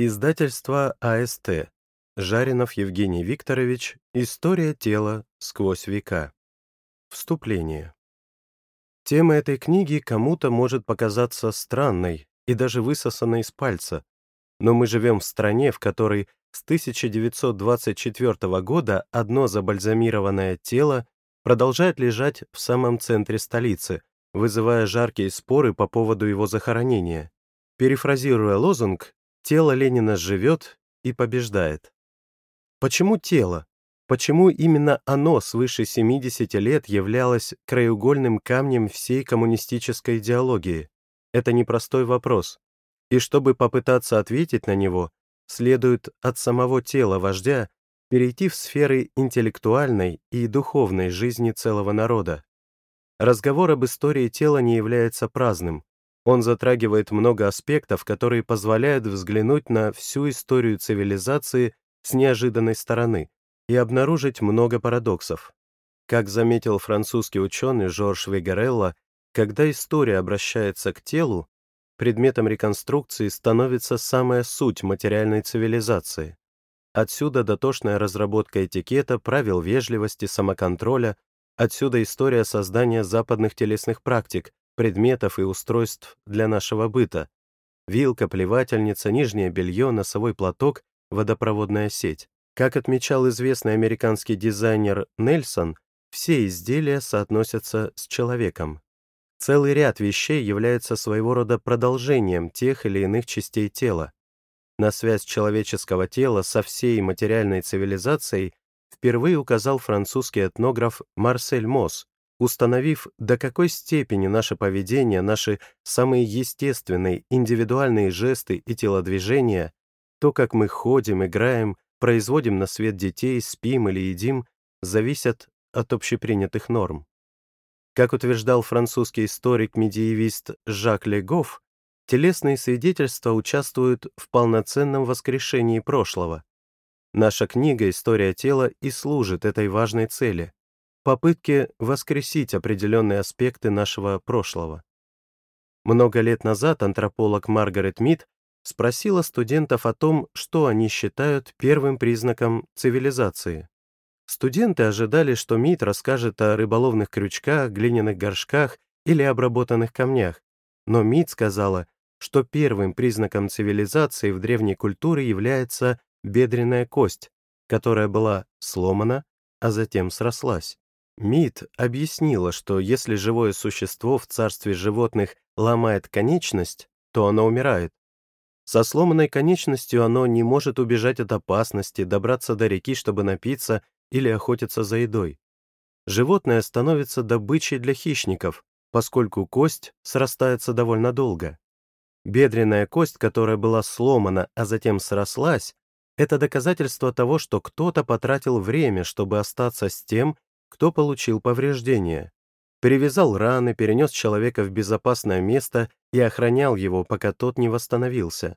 Издательство АСТ. Жаринов Евгений Викторович. История тела сквозь века. Вступление. Тема этой книги кому-то может показаться странной и даже высосанной из пальца, но мы живем в стране, в которой с 1924 года одно забальзамированное тело продолжает лежать в самом центре столицы, вызывая жаркие споры по поводу его захоронения. Перефразируя лозунг, Тело Ленина живет и побеждает. Почему тело? Почему именно оно свыше 70 лет являлось краеугольным камнем всей коммунистической идеологии? Это непростой вопрос. И чтобы попытаться ответить на него, следует от самого тела вождя перейти в сферы интеллектуальной и духовной жизни целого народа. Разговор об истории тела не является праздным. Он затрагивает много аспектов, которые позволяют взглянуть на всю историю цивилизации с неожиданной стороны и обнаружить много парадоксов. Как заметил французский ученый Жорж Вегарелло, когда история обращается к телу, предметом реконструкции становится самая суть материальной цивилизации. Отсюда дотошная разработка этикета, правил вежливости, самоконтроля, отсюда история создания западных телесных практик, предметов и устройств для нашего быта. Вилка, плевательница, нижнее белье, носовой платок, водопроводная сеть. Как отмечал известный американский дизайнер Нельсон, все изделия соотносятся с человеком. Целый ряд вещей является своего рода продолжением тех или иных частей тела. На связь человеческого тела со всей материальной цивилизацией впервые указал французский этнограф Марсель Мосс, установив, до какой степени наше поведение, наши самые естественные индивидуальные жесты и телодвижения, то, как мы ходим, играем, производим на свет детей, спим или едим, зависят от общепринятых норм. Как утверждал французский историк-медиевист Жак Легоф, телесные свидетельства участвуют в полноценном воскрешении прошлого. Наша книга «История тела» и служит этой важной цели попытке воскресить определенные аспекты нашего прошлого. Много лет назад антрополог Маргарет Мид спросила студентов о том, что они считают первым признаком цивилизации. Студенты ожидали, что Мид расскажет о рыболовных крючках, глиняных горшках или обработанных камнях, но Мид сказала, что первым признаком цивилизации в древней культуре является бедренная кость, которая была сломана, а затем срослась. Мид объяснила, что если живое существо в царстве животных ломает конечность, то оно умирает. Со сломанной конечностью оно не может убежать от опасности, добраться до реки, чтобы напиться или охотиться за едой. Животное становится добычей для хищников, поскольку кость срастается довольно долго. Бедренная кость, которая была сломана, а затем срослась, это доказательство того, что кто-то потратил время, чтобы остаться с тем, кто получил повреждения. Перевязал раны, перенес человека в безопасное место и охранял его, пока тот не восстановился.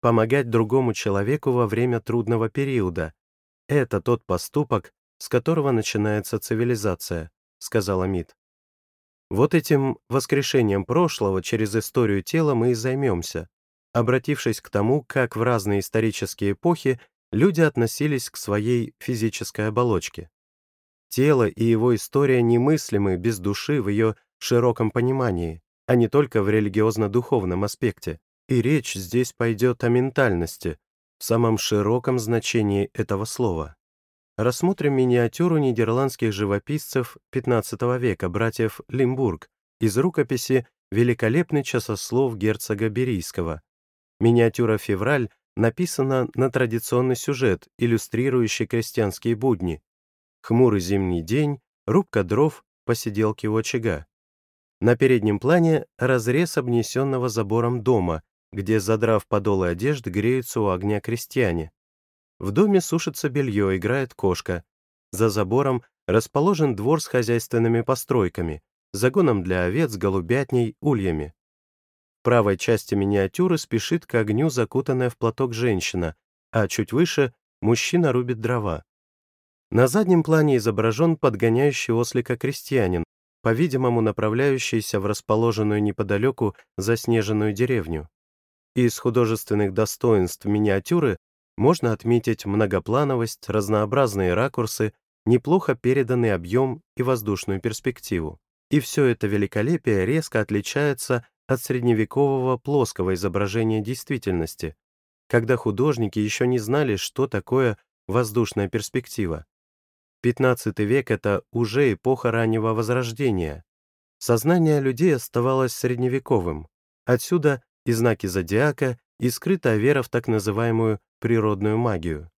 Помогать другому человеку во время трудного периода — это тот поступок, с которого начинается цивилизация, сказала Мид. Вот этим воскрешением прошлого через историю тела мы и займемся, обратившись к тому, как в разные исторические эпохи люди относились к своей физической оболочке. Тело и его история немыслимы без души в ее широком понимании, а не только в религиозно-духовном аспекте. И речь здесь пойдет о ментальности, в самом широком значении этого слова. Рассмотрим миниатюру нидерландских живописцев XV века, братьев Лимбург, из рукописи «Великолепный часослов герцога Берийского». Миниатюра «Февраль» написана на традиционный сюжет, иллюстрирующий крестьянские будни, Хмурый зимний день, рубка дров, посиделки у очага. На переднем плане разрез обнесенного забором дома, где, задрав подолы одежд, греются у огня крестьяне. В доме сушится белье, играет кошка. За забором расположен двор с хозяйственными постройками, загоном для овец, голубятней, ульями. В правой части миниатюры спешит к огню закутанная в платок женщина, а чуть выше мужчина рубит дрова. На заднем плане изображен подгоняющий ослика крестьянин, по-видимому, направляющийся в расположенную неподалеку заснеженную деревню. Из художественных достоинств миниатюры можно отметить многоплановость, разнообразные ракурсы, неплохо переданный объем и воздушную перспективу. И все это великолепие резко отличается от средневекового плоского изображения действительности, когда художники еще не знали, что такое воздушная перспектива. XV век — это уже эпоха раннего Возрождения. Сознание людей оставалось средневековым. Отсюда и знаки зодиака, и скрытая вера в так называемую природную магию.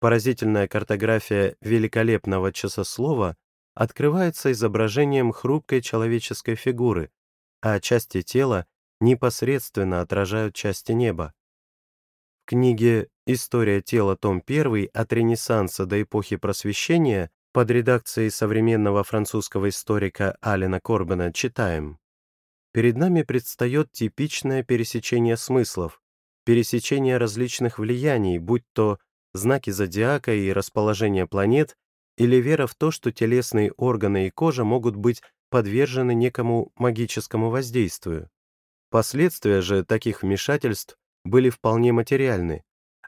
Поразительная картография великолепного часослова открывается изображением хрупкой человеческой фигуры, а части тела непосредственно отражают части неба. Книге «История тела. Том 1. От Ренессанса до эпохи Просвещения» под редакцией современного французского историка Алина Корбена читаем Перед нами предстает типичное пересечение смыслов, пересечение различных влияний, будь то знаки зодиака и расположение планет, или вера в то, что телесные органы и кожа могут быть подвержены некому магическому воздействию. Последствия же таких вмешательств были вполне материальны.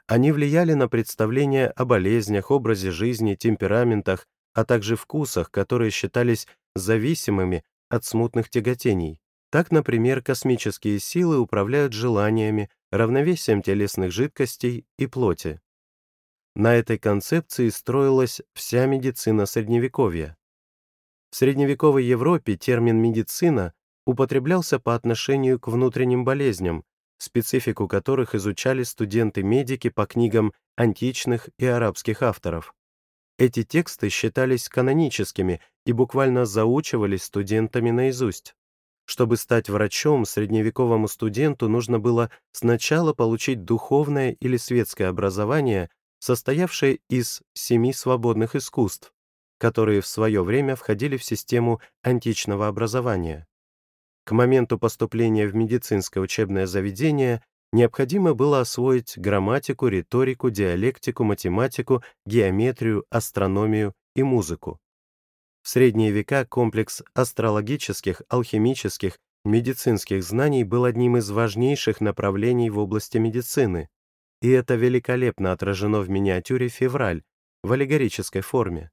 Они влияли на представления о болезнях, образе жизни, темпераментах, а также вкусах, которые считались зависимыми от смутных тяготений. Так, например, космические силы управляют желаниями, равновесием телесных жидкостей и плоти. На этой концепции строилась вся медицина Средневековья. В средневековой Европе термин «медицина» употреблялся по отношению к внутренним болезням, специфику которых изучали студенты-медики по книгам античных и арабских авторов. Эти тексты считались каноническими и буквально заучивались студентами наизусть. Чтобы стать врачом, средневековому студенту нужно было сначала получить духовное или светское образование, состоявшее из семи свободных искусств, которые в свое время входили в систему античного образования. К моменту поступления в медицинское учебное заведение необходимо было освоить грамматику, риторику, диалектику, математику, геометрию, астрономию и музыку. В средние века комплекс астрологических, алхимических, медицинских знаний был одним из важнейших направлений в области медицины, и это великолепно отражено в миниатюре «Февраль» в аллегорической форме.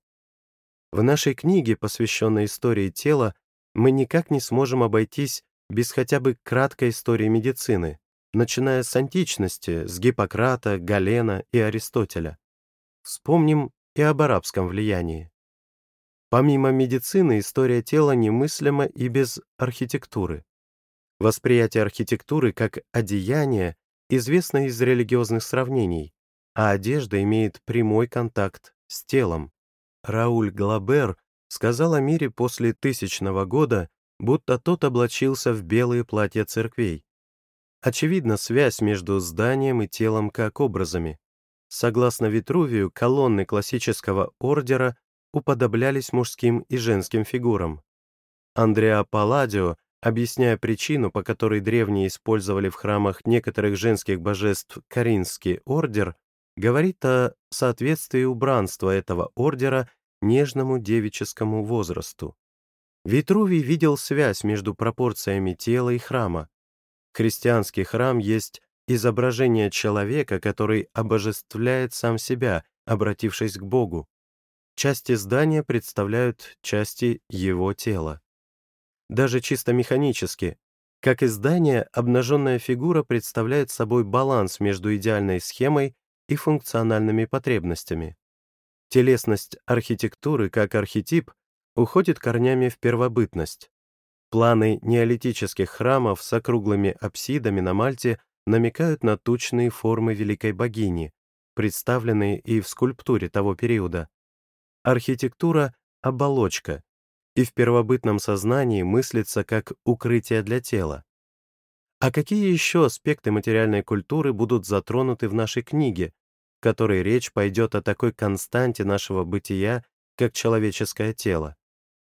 В нашей книге, посвященной истории тела, мы никак не сможем обойтись без хотя бы краткой истории медицины, начиная с античности, с Гиппократа, Галена и Аристотеля. Вспомним и об арабском влиянии. Помимо медицины, история тела немыслима и без архитектуры. Восприятие архитектуры как одеяния известно из религиозных сравнений, а одежда имеет прямой контакт с телом. Рауль Глабер сказал о мире после тысячного года, будто тот облачился в белые платья церквей. Очевидна связь между зданием и телом как образами. Согласно Витрувию, колонны классического ордера уподоблялись мужским и женским фигурам. Андреа Палладио, объясняя причину, по которой древние использовали в храмах некоторых женских божеств Каринский ордер, говорит о соответствии убранства этого ордера нежному девическому возрасту. Витрувий видел связь между пропорциями тела и храма. Христианский храм есть изображение человека, который обожествляет сам себя, обратившись к Богу. Части здания представляют части его тела. Даже чисто механически, как и здание, обнаженная фигура представляет собой баланс между идеальной схемой и функциональными потребностями. Телесность архитектуры, как архетип, уходит корнями в первобытность. Планы неолитических храмов с округлыми апсидами на Мальте намекают на тучные формы великой богини, представленные и в скульптуре того периода. Архитектура — оболочка, и в первобытном сознании мыслится как укрытие для тела. А какие еще аспекты материальной культуры будут затронуты в нашей книге, которой речь пойдет о такой константе нашего бытия, как человеческое тело?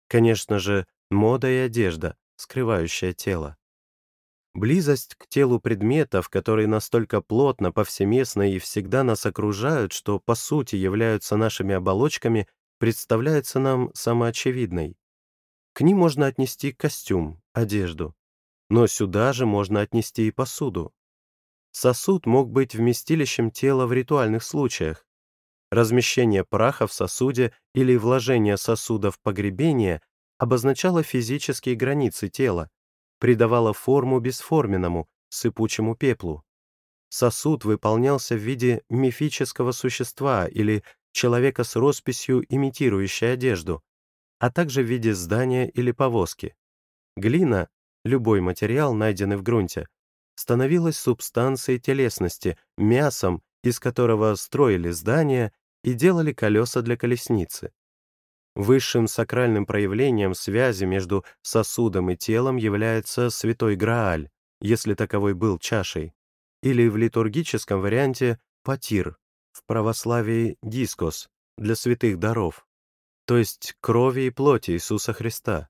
Конечно же, мода и одежда, скрывающая тело. Близость к телу предметов, которые настолько плотно, повсеместно и всегда нас окружают, что по сути являются нашими оболочками, представляется нам самоочевидной. К ним можно отнести костюм, одежду. Но сюда же можно отнести и посуду. Сосуд мог быть вместилищем тела в ритуальных случаях. Размещение праха в сосуде или вложение сосуда в погребение обозначало физические границы тела, придавало форму бесформенному, сыпучему пеплу. Сосуд выполнялся в виде мифического существа или человека с росписью, имитирующей одежду, а также в виде здания или повозки. Глина, любой материал, найденный в грунте, становилась субстанцией телесности, мясом, из которого строили здания и делали колеса для колесницы. Высшим сакральным проявлением связи между сосудом и телом является святой Грааль, если таковой был чашей, или в литургическом варианте патир, в православии дискос, для святых даров, то есть крови и плоти Иисуса Христа.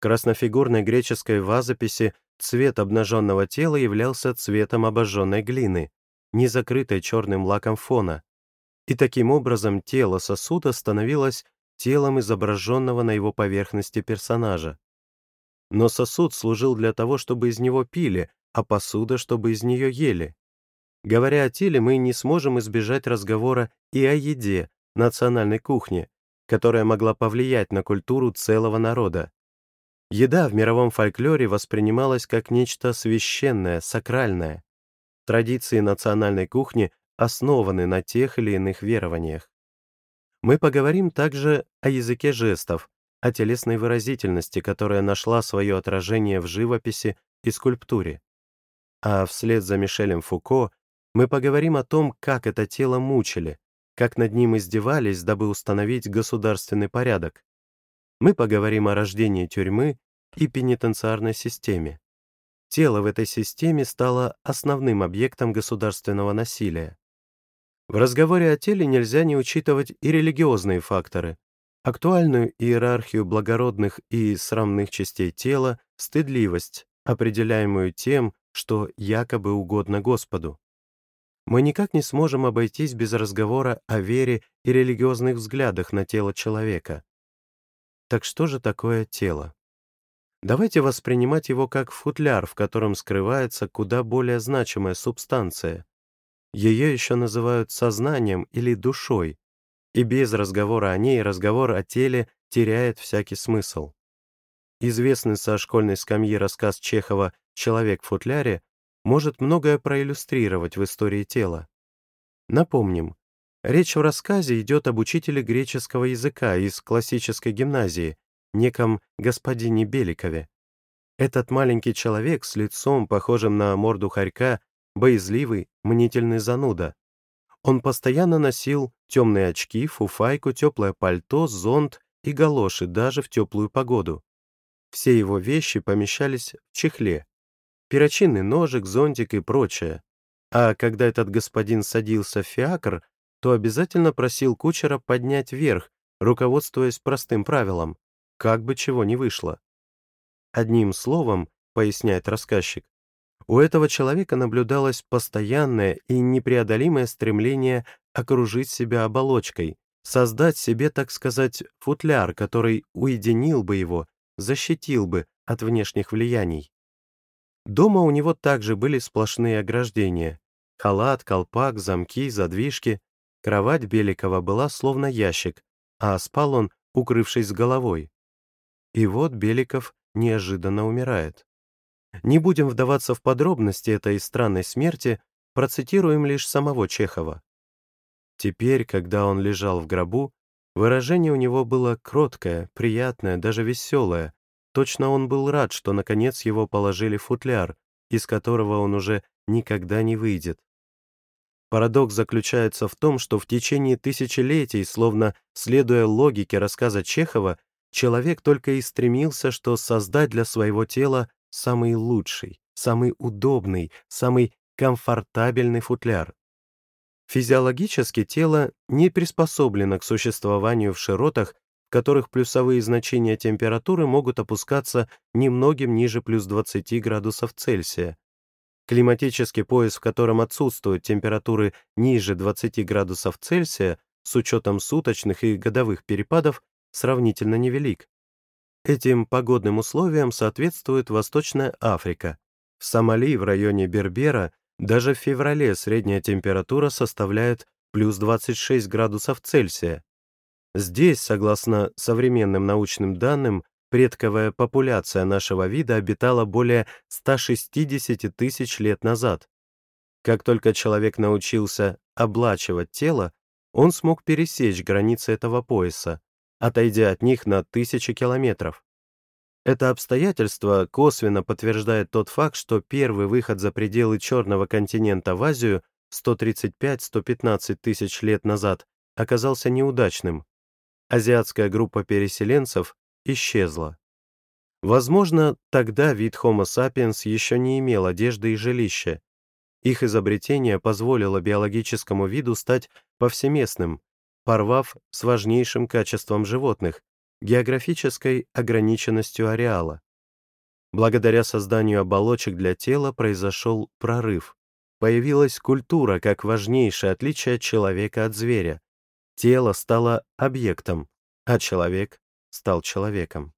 Краснофигурной греческой вазописи цвет обнаженного тела являлся цветом обожженной глины, не закрытой черным лаком фона, и таким образом тело сосуда становилось телом изображенного на его поверхности персонажа. Но сосуд служил для того, чтобы из него пили, а посуда, чтобы из нее ели. Говоря о теле, мы не сможем избежать разговора и о еде, национальной кухне, которая могла повлиять на культуру целого народа. Еда в мировом фольклоре воспринималась как нечто священное, сакральное. Традиции национальной кухни основаны на тех или иных верованиях. Мы поговорим также о языке жестов, о телесной выразительности, которая нашла свое отражение в живописи и скульптуре. А вслед за Мишелем Фуко мы поговорим о том, как это тело мучили, как над ним издевались, дабы установить государственный порядок. Мы поговорим о рождении тюрьмы и пенитенциарной системе. Тело в этой системе стало основным объектом государственного насилия. В разговоре о теле нельзя не учитывать и религиозные факторы, актуальную иерархию благородных и срамных частей тела, стыдливость, определяемую тем, что якобы угодно Господу. Мы никак не сможем обойтись без разговора о вере и религиозных взглядах на тело человека. Так что же такое тело? Давайте воспринимать его как футляр, в котором скрывается куда более значимая субстанция, ее еще называют сознанием или душой, и без разговора о ней разговор о теле теряет всякий смысл. Известный со школьной скамьи рассказ Чехова «Человек в футляре» может многое проиллюстрировать в истории тела. Напомним, речь в рассказе идет об учителе греческого языка из классической гимназии, неком господине Беликове. Этот маленький человек с лицом, похожим на морду хорька, боязливый, мнительный зануда. Он постоянно носил темные очки, фуфайку, теплое пальто, зонт и галоши даже в теплую погоду. Все его вещи помещались в чехле. Перочинный ножик, зонтик и прочее. А когда этот господин садился в фиакр, то обязательно просил кучера поднять вверх, руководствуясь простым правилом, как бы чего ни вышло. Одним словом, поясняет рассказчик, у этого человека наблюдалось постоянное и непреодолимое стремление окружить себя оболочкой, создать себе, так сказать, футляр, который уединил бы его, защитил бы от внешних влияний. Дома у него также были сплошные ограждения. Халат, колпак, замки, задвижки. Кровать Беликова была словно ящик, а спал он, укрывшись головой. И вот Беликов неожиданно умирает. Не будем вдаваться в подробности этой странной смерти, процитируем лишь самого Чехова. Теперь, когда он лежал в гробу, выражение у него было кроткое, приятное, даже веселое. Точно он был рад, что наконец его положили в футляр, из которого он уже никогда не выйдет. Парадокс заключается в том, что в течение тысячелетий, словно следуя логике рассказа Чехова, человек только и стремился, что создать для своего тела самый лучший, самый удобный, самый комфортабельный футляр. Физиологически тело не приспособлено к существованию в широтах, в которых плюсовые значения температуры могут опускаться немногим ниже плюс 20 градусов Цельсия. Климатический пояс, в котором отсутствуют температуры ниже 20 градусов Цельсия, с учетом суточных и годовых перепадов, сравнительно невелик. Этим погодным условиям соответствует Восточная Африка. В Сомали в районе Бербера Даже в феврале средняя температура составляет плюс 26 градусов Цельсия. Здесь, согласно современным научным данным, предковая популяция нашего вида обитала более 160 тысяч лет назад. Как только человек научился облачивать тело, он смог пересечь границы этого пояса, отойдя от них на тысячи километров. Это обстоятельство косвенно подтверждает тот факт, что первый выход за пределы Черного континента в Азию 135-115 тысяч лет назад оказался неудачным. Азиатская группа переселенцев исчезла. Возможно, тогда вид Homo sapiens еще не имел одежды и жилища. Их изобретение позволило биологическому виду стать повсеместным, порвав с важнейшим качеством животных — географической ограниченностью ареала. Благодаря созданию оболочек для тела произошел прорыв. Появилась культура как важнейшее отличие человека от зверя. Тело стало объектом, а человек стал человеком.